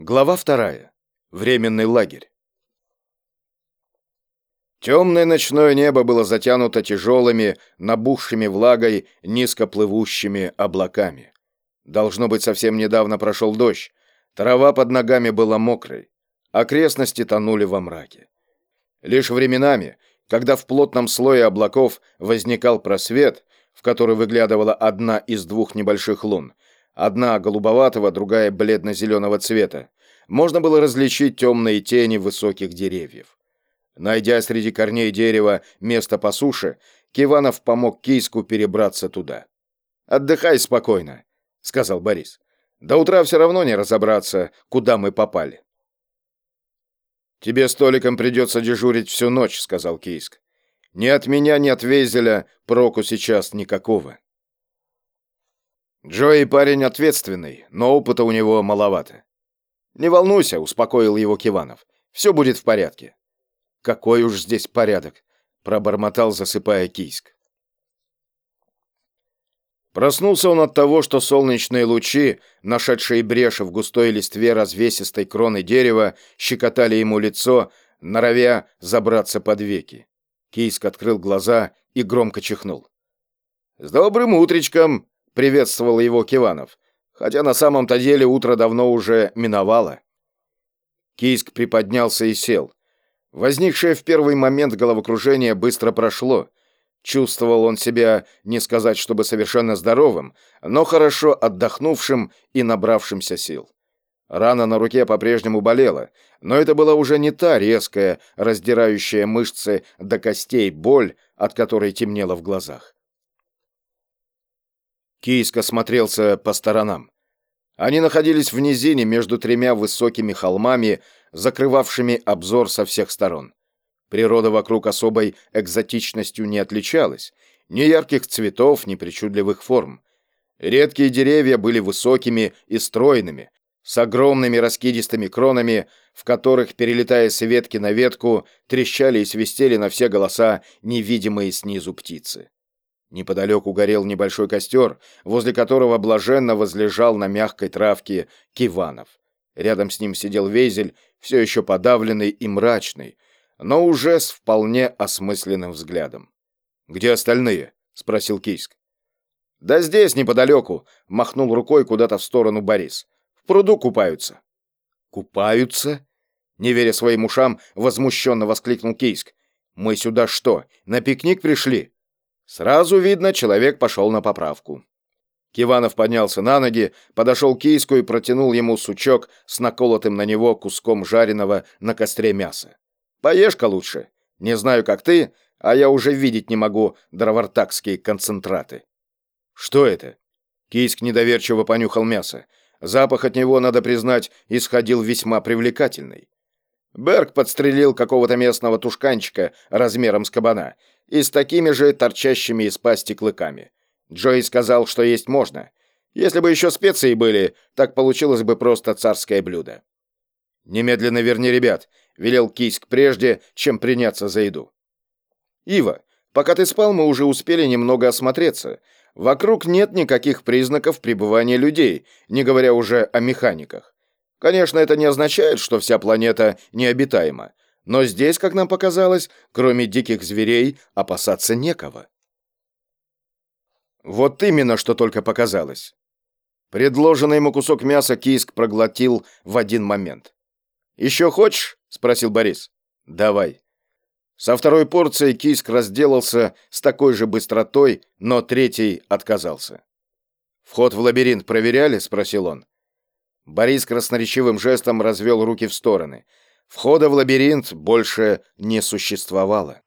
Глава вторая. Временный лагерь. Темное ночное небо было затянуто тяжелыми, набухшими влагой, низкоплывущими облаками. Должно быть, совсем недавно прошел дождь. Трава под ногами была мокрой. Окрестности тонули во мраке. Лишь временами, когда в плотном слое облаков возникал просвет, в который выглядывала одна из двух небольших лун, одна голубоватого, другая бледно-зеленого цвета, можно было различить темные тени высоких деревьев. Найдя среди корней дерева место по суше, Киванов помог Кийску перебраться туда. «Отдыхай спокойно», — сказал Борис. «До утра все равно не разобраться, куда мы попали». «Тебе столиком придется дежурить всю ночь», — сказал Кийск. «Ни от меня, ни от Вейзеля проку сейчас никакого». Джои парень ответственный, но опыта у него маловато. «Не волнуйся», — успокоил его Киванов. «Все будет в порядке». «Какой уж здесь порядок», — пробормотал, засыпая Кийск. Проснулся он от того, что солнечные лучи, нашедшие бреши в густой листве развесистой кроны дерева, щекотали ему лицо, норовя забраться под веки. Кийск открыл глаза и громко чихнул. «С добрым утречком!» Приветствовал его Киванов, хотя на самом-то деле утро давно уже миновало. Кийск приподнялся и сел. Возникшее в первый момент головокружение быстро прошло. Чувствовал он себя, не сказать, чтобы совершенно здоровым, но хорошо отдохнувшим и набравшимся сил. Рана на руке по-прежнему болела, но это была уже не та резкая, раздирающая мышцы до костей боль, от которой темнело в глазах. Кийск осмотрелся по сторонам. Они находились в низине между тремя высокими холмами, закрывавшими обзор со всех сторон. Природа вокруг особой экзотичностью не отличалась, ни ярких цветов, ни причудливых форм. Редкие деревья были высокими и стройными, с огромными раскидистыми кронами, в которых, перелетая с ветки на ветку, трещали и свистели на все голоса невидимые снизу птицы. Неподалеку горел небольшой костер, возле которого блаженно возлежал на мягкой травке Киванов. Рядом с ним сидел Вейзель, все еще подавленный и мрачный, но уже с вполне осмысленным взглядом. «Где остальные?» — спросил Кийск. «Да здесь, неподалеку», — махнул рукой куда-то в сторону Борис. «В пруду купаются». «Купаются?» Не веря своим ушам, возмущенно воскликнул Кийск. «Мы сюда что, на пикник пришли?» Сразу видно, человек пошел на поправку. Киванов поднялся на ноги, подошел к Кийску и протянул ему сучок с наколотым на него куском жареного на костре мяса. «Поешь-ка лучше. Не знаю, как ты, а я уже видеть не могу дровартакские концентраты». «Что это?» Кийск недоверчиво понюхал мясо. Запах от него, надо признать, исходил весьма привлекательный. Берг подстрелил какого-то местного тушканчика размером с кабана и с такими же торчащими из пасти клыками. Джой сказал, что есть можно. Если бы еще специи были, так получилось бы просто царское блюдо. «Немедленно верни ребят», — велел Кийск прежде, чем приняться за еду. «Ива, пока ты спал, мы уже успели немного осмотреться. Вокруг нет никаких признаков пребывания людей, не говоря уже о механиках. Конечно, это не означает, что вся планета необитаема, но здесь, как нам показалось, кроме диких зверей, опасаться некого. Вот именно, что только показалось. Предложенный ему кусок мяса Киск проглотил в один момент. «Еще хочешь?» — спросил Борис. «Давай». Со второй порцией Киск разделался с такой же быстротой, но третий отказался. «Вход в лабиринт проверяли?» — спросил он. Борис красноречивым жестом развел руки в стороны. Входа в лабиринт больше не существовало.